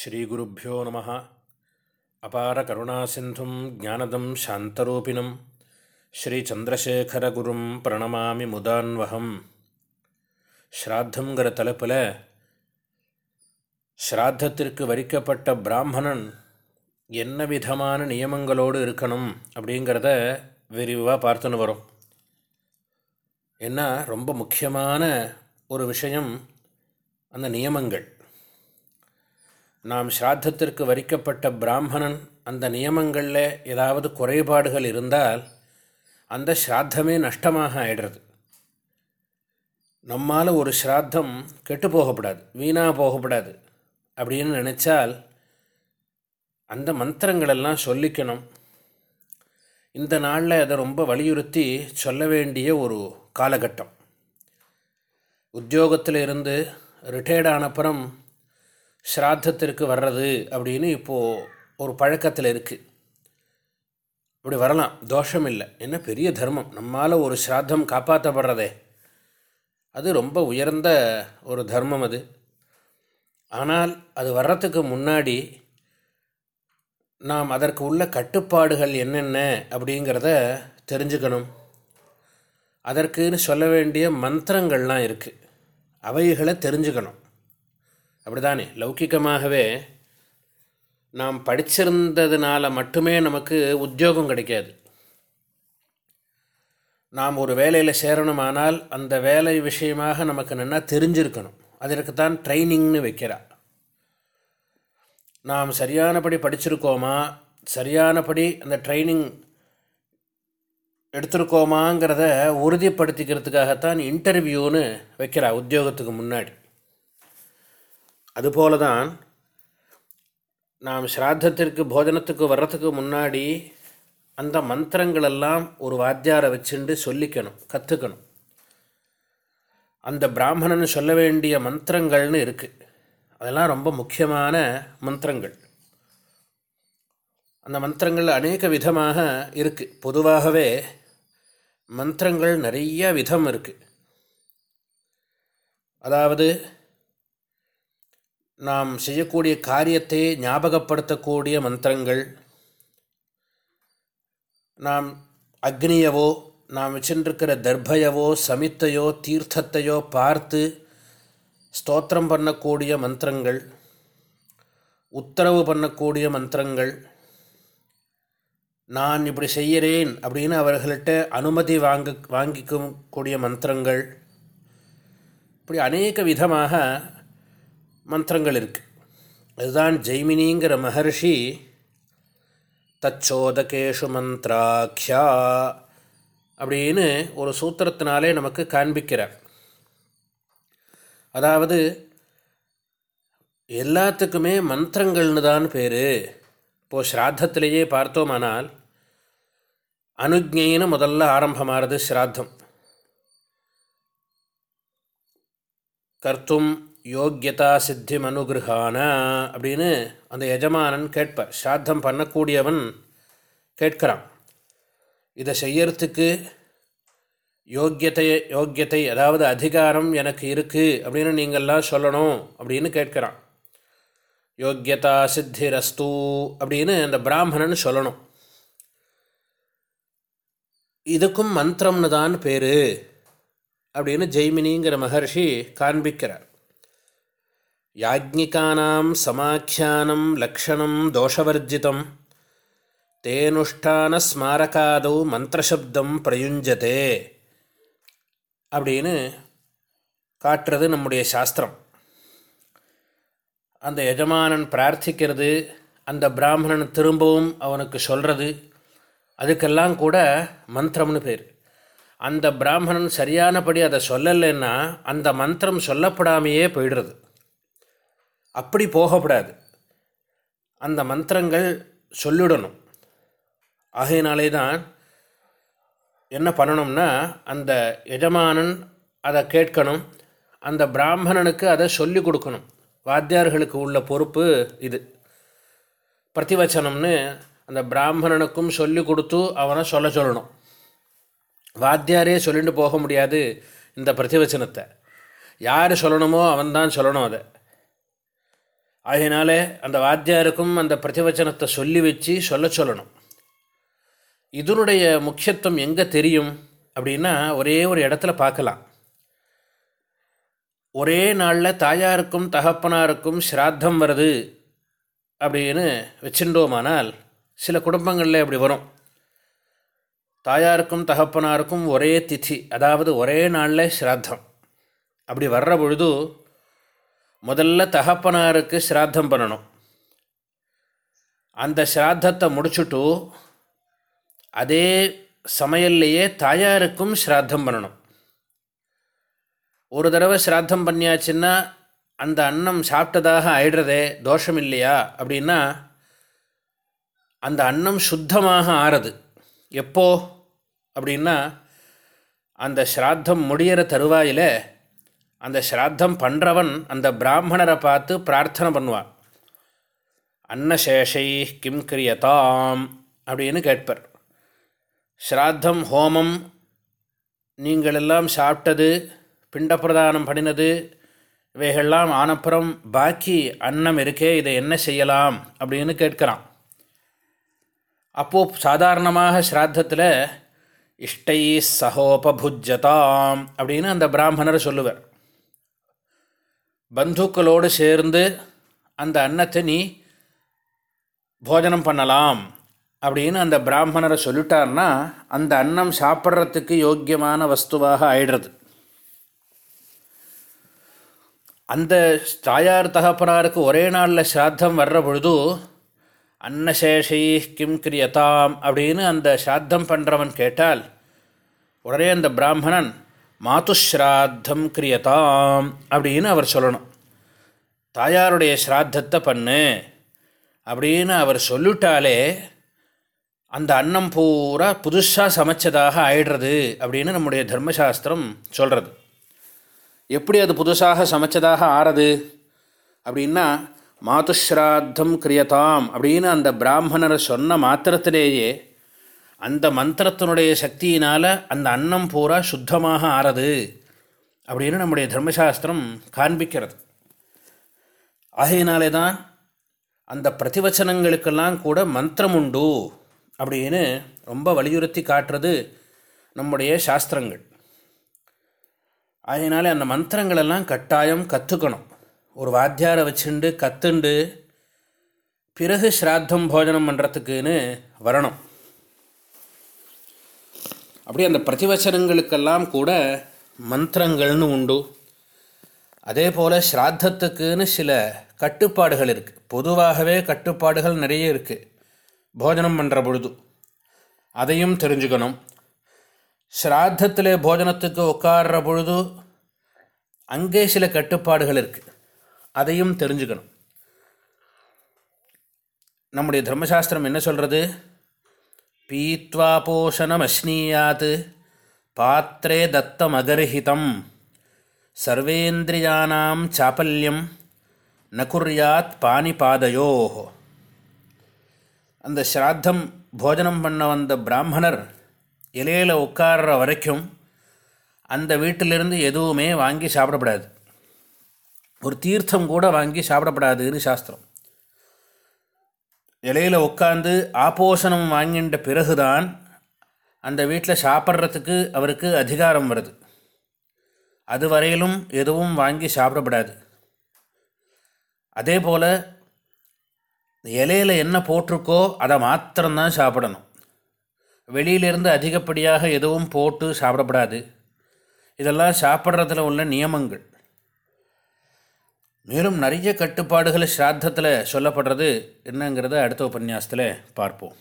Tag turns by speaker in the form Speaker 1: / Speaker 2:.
Speaker 1: ஸ்ரீகுருப்போ நம. அபார கருணாசிந்தும் ஜானதம் சாந்தரூபிணம். ஸ்ரீச்சந்திரசேகரகுரும் பிரணமாமி முதான்வகம். ஸ்ராத்தங்கிற தலைப்பில் ஸ்ராத்தத்திற்கு வரிக்கப்பட்ட பிராமணன் என்ன விதமான நியமங்களோடு இருக்கணும் அப்படிங்கிறத விரிவாக பார்த்துன்னு வரும். ஏன்னா ரொம்ப முக்கியமான ஒரு விஷயம் அந்த நியமங்கள். நாம் ஸ்ராத்தத்திற்கு வரிக்கப்பட்ட பிராமணன் அந்த நியமங்களில் ஏதாவது குறைபாடுகள் இருந்தால் அந்த ஸ்ராத்தமே நஷ்டமாக ஆயிடுறது. நம்மால் ஒரு ஸ்ராத்தம் கெட்டு போகக்கூடாது வீணாக போகக்கூடாது அப்படின்னு நினச்சால் அந்த மந்திரங்களெல்லாம் சொல்லிக்கணும். இந்த நாளில் அதை ரொம்ப வலியுறுத்தி சொல்ல வேண்டிய ஒரு காலகட்டம். உத்தியோகத்தில் இருந்து ரிட்டையர்டானப்புறம் ஸ்ராத்தத்திற்கு வர்றது அப்படின்னு இப்போது ஒரு பழக்கத்தில் இருக்குது இப்படி வரலாம். தோஷம் இல்லை. என்ன பெரிய தர்மம். நம்மால் ஒரு ஸ்ராத்தம் காப்பாற்றப்படுறதே அது ரொம்ப உயர்ந்த ஒரு தர்மம் அது. ஆனால் அது வர்றதுக்கு முன்னாடி நாம் அதற்கு உள்ள கட்டுப்பாடுகள் என்னென்ன அப்படிங்கிறத தெரிஞ்சுக்கணும். அதற்குன்னு சொல்ல வேண்டிய மந்திரங்கள்லாம் இருக்குது அவைகளை தெரிஞ்சுக்கணும். அப்படிதானே? லௌக்கிகமாகவே நாம் படிச்சிருந்ததுனால மட்டுமே நமக்கு உத்தியோகம் கிடைக்காது. நாம் ஒரு வேலையில் சேரணுமானால் அந்த வேலை விஷயமாக நமக்கு நல்லா தெரிஞ்சிருக்கணும். அதற்கு தான் ட்ரைனிங்னு வைக்கிறா. நாம் சரியானபடி படிச்சிருக்கோமா? சரியானபடி அந்த ட்ரைனிங் எடுத்திருக்கோமாங்கிறத உறுதிப்படுத்திக்கிறதுக்காகத்தான் இன்டர்வியூன்னு வைக்கிறா உத்தியோகத்துக்கு முன்னாடி. அதுபோல தான் நாம் ஸ்ராத்தத்திற்கு போஜனத்துக்கு வர்றதுக்கு முன்னாடி அந்த மந்திரங்களெல்லாம் ஒரு வாத்தியாரை வச்சுண்டு சொல்லிக்கணும் கற்றுக்கணும் அந்த பிராமணன் சொல்ல வேண்டிய மந்திரங்கள்னு இருக்குது அதெல்லாம் ரொம்ப முக்கியமான மந்திரங்கள். அந்த மந்திரங்கள் அநேக விதமாக இருக்குது பொதுவாகவே மந்திரங்கள் நிறைய விதம் இருக்குது அதாவது நாம் செய்யக்கூடிய காரியத்தை ஞாபகப்படுத்தக்கூடிய மந்திரங்கள். நாம் அக்னியவோ நாம் வச்சுருக்கிற தர்பயவோ சமித்தையோ தீர்த்தத்தையோ பார்த்து ஸ்தோத்திரம் பண்ணக்கூடிய மந்திரங்கள். உத்தரவு பண்ணக்கூடிய மந்திரங்கள். நான் இப்படி செய்கிறேன் அப்படின்னு அவர்கள்ட்ட அனுமதி வாங்க வாங்கிக்கக்கூடிய மந்திரங்கள். இப்படி அநேக விதமாக மந்திரங்கள் இருக்குது அதுதான் ஜெய்மினிங்கிற மகர்ஷி தச்சோதகேஷு மந்த்ராக்கியா அப்படின்னு ஒரு சூத்திரத்தினாலே நமக்கு காண்பிக்கிறார். அதாவது எல்லாத்துக்குமே மந்திரங்கள்னு தான் பேர். இப்போது ஸ்ராத்தத்திலேயே பார்த்தோமானால் அனுஜைன்னு முதல்ல ஆரம்பமாகிறது ஸ்ராத்தம். கர்த்தும் யோக்கியதா சித்திம் அனுகிரகான அப்படின்னு அந்த எஜமானன் கேட்பார். ஸ்ராத்தம் பண்ணக்கூடியவன் கேட்கிறான். இதை செய்யறதுக்கு யோக்கியத்தை யோக்கியத்தை அதாவது அதிகாரம் எனக்கு இருக்குது அப்படின்னு நீங்கள்லாம் சொல்லணும் அப்படின்னு கேட்குறான். யோக்கியதா சித்திரஸ்து அப்படின்னு அந்த பிராமணன் சொல்லணும். இதுக்கும் மந்திரம்னு தான் பேர் அப்படின்னு ஜெய்மினிங்கிற மகர்ஷி காண்பிக்கிறார். யாஜ்ஞிகானாம் சமாக்கியானம் லக்ஷணம் தோஷவர்ஜிதம். தேனுஷ்டான ஸ்மாரகாதௌ மந்திரசப்தம் பிரயுஞ்சதே அப்படின்னு காட்டுறது நம்முடைய சாஸ்திரம். அந்த எஜமானன் பிரார்த்திக்கிறது அந்த பிராமணன் திரும்பவும் அவனுக்கு சொல்கிறது அதுக்கெல்லாம் கூட மந்திரம்னு பேர். அந்த பிராமணன் சரியானபடி அதை சொல்லலைன்னா அந்த மந்திரம் சொல்லப்படாமையே போயிடுறது. அப்படி போகக்கூடாது அந்த மந்திரங்கள் சொல்லிடணும். ஆகையினாலே தான் என்ன பண்ணணும்னா அந்த எஜமானன் அதை கேட்கணும். அந்த பிராமணனுக்கு அதை சொல்லி கொடுக்கணும். வாத்தியார்களுக்கு உள்ள பொறுப்பு இது. பிரதிவச்சனம்னு அந்த பிராமணனுக்கும் சொல்லி கொடுத்து அவனை சொல்ல சொல்லணும். வாத்தியாரே சொல்லிட்டு போக முடியாது இந்த பிரதிவச்சனத்தை. யார் சொல்லணுமோ அவன்தான் சொல்லணும் அதை. ஆகையினாலே அந்த வாத்தியாருக்கும் அந்த பிரதிவச்சனத்தை சொல்லி வச்சு சொல்ல சொல்லணும். இதனுடைய முக்கியத்துவம் எங்கே தெரியும்? அப்படின்னா ஒரே ஒரு இடத்துல பார்க்கலாம். ஒரே நாளில் தாயாருக்கும் தகப்பனாருக்கும் ஸ்ராத்தம் வருது அப்படின்னு வச்சுட்டோமானால் சில குடும்பங்களில் அப்படி வரும். தாயாருக்கும் தகப்பனாருக்கும் ஒரே திதி அதாவது ஒரே நாளில் ஸ்ராத்தம் அப்படி வர்ற பொழுது முதல்ல தகப்பனாருக்கு ஸ்ராத்தம் பண்ணணும். அந்த ஸ்ராத்தத்தை முடிச்சுட்டு அதே சமையல்லையே தாயாருக்கும் ஸ்ராத்தம் பண்ணணும். ஒரு தடவை ஸ்ராத்தம் பண்ணியாச்சுன்னா அந்த அன்னம் சாப்பிட்டதாக ஆயிடுறதே தோஷம் இல்லையா அப்படின்னா அந்த அன்னம் சுத்தமாக ஆறுது. எப்போ? அப்படின்னா அந்த ஸ்ராத்தம் முடிகிற தருவாயில் அந்த ஸ்ராத்தம் பண்ணுறவன் அந்த பிராமணரை பார்த்து பிரார்த்தனை பண்ணுவான். அன்னசேஷை கிம் கிரியதாம் அப்படின்னு கேட்பர். ஸ்ராத்தம் ஹோமம் நீங்களெல்லாம் சாப்பிட்டது பிண்டப்பிரதானம் பண்ணினது இவைகள்லாம் ஆனப்புறம் பாக்கி அன்னம் இருக்கே இதை என்ன செய்யலாம்? அப்படின்னு கேட்குறான். அப்போது சாதாரணமாக ஸ்ராத்தத்தில் இஷ்டை சகோபபுஜதாம் அப்படின்னு அந்த பிராமணர் சொல்லுவார். பந்துக்களோடு சேர்ந்து அந்த அன்னத்தை நீ போஜனம் பண்ணலாம் அப்படின்னு அந்த பிராமணரை சொல்லிட்டார்னா அந்த அன்னம் சாப்பிட்றதுக்கு யோக்கியமான வஸ்துவாக ஆயிடுறது. அந்த தாயார் தகப்பனாருக்கு ஒரே நாளில் சிராத்தம் வர்ற பொழுது அன்னசேஷை கிம் கிரியதாம் அப்படின்னு அந்த சிராத்தம் பண்ணுறவன் கேட்டால் உடனே அந்த பிராமணன் மாதுஸ்ராத்தம் கிரியதாம் அப்படின்னு அவர் சொல்லணும். தாயாருடைய ஸ்ராத்தத்தை பண்ணு அப்படின்னு அவர் சொல்லிட்டாலே அந்த அன்னம் பூரா புதுசாக சமைச்சதாக ஆயிடுறது அப்படின்னு நம்முடைய தர்மசாஸ்திரம் சொல்கிறது எப்படி அது புதுசாக சமைச்சதாக ஆறது? அப்படின்னா மாதுஸ்ராத்தம் கிரியதாம் அப்படின்னு அந்த பிராமணர் சொன்ன மாத்திரத்திலேயே அந்த மந்திரத்தினுடைய சக்தியினால் அந்த அன்னம் பூரா சுத்தமாக ஆறது அப்படின்னு நம்முடைய தர்மசாஸ்திரம் காண்பிக்கிறது. ஆகையினாலே தான் அந்த பிரதிவச்சனங்களுக்கெல்லாம் கூட மந்திரம் உண்டு அப்படின்னு ரொம்ப வலியுறுத்தி காட்டுறது நம்முடைய சாஸ்திரங்கள். அதனால அந்த மந்திரங்களெல்லாம் கட்டாயம் கற்றுக்கணும் ஒரு வாத்தியாரை வச்சுண்டு கற்றுண்டு பிறகு ஸ்ராத்தம் போஜனம் பண்ணுறதுக்குன்னு வரணும். அப்படி அந்த பிரதிவச்சனங்களுக்கெல்லாம் கூட மந்திரங்கள்னு உண்டு. அதே போல் ஸ்ராத்தத்துக்குன்னு சில கட்டுப்பாடுகள் இருக்குது பொதுவாகவே கட்டுப்பாடுகள் நிறைய இருக்குது போஜனம் பண்ணுற பொழுது. அதையும் தெரிஞ்சுக்கணும். ஸ்ராத்தத்தில் போஜனத்துக்கு உட்கார்ற பொழுது அங்கே சில கட்டுப்பாடுகள் இருக்குது அதையும் தெரிஞ்சுக்கணும். நம்முடைய தர்மசாஸ்திரம் என்ன சொல்கிறது பீத்வா போஷணமஸ்னீயாத் பாத்திரே தத்தம் அகர்ஹிதம் சர்வேந்திரியானாம் சாப்பல்யம் நகுர்யாத் பானிபாதையோ அந்த ஸ்ராத்தம் போஜனம் பண்ண வந்த பிராமணர் இலையில் உட்கார்ற வரைக்கும் அந்த வீட்டிலிருந்து எதுவுமே வாங்கி சாப்பிடப்படாது. ஒரு தீர்த்தம் கூட வாங்கி சாப்பிடப்படாதுன்னு சாஸ்திரம். இலையில் உட்காந்து ஆப்போஷணம் வாங்கின்ற பிறகுதான் அந்த வீட்டில் சாப்பிட்றதுக்கு அவருக்கு அதிகாரம் வருது. அது வரையிலும் எதுவும் வாங்கி சாப்பிடப்படாது. அதே போல் இலையில் என்ன போட்டிருக்கோ அதை மாத்திரம்தான் சாப்பிடணும். வெளியிலிருந்து அதிகப்படியாக எதுவும் போட்டு சாப்பிடப்படாது. இதெல்லாம் சாப்பிட்றதுல உள்ள நியமங்கள். மேலும் நிறைய கட்டுப்பாடுகளை ஸ்ராத்தத்தில் சொல்லப்படுறது என்னங்கிறத அடுத்த உபன்யாசத்தில் பார்ப்போம்.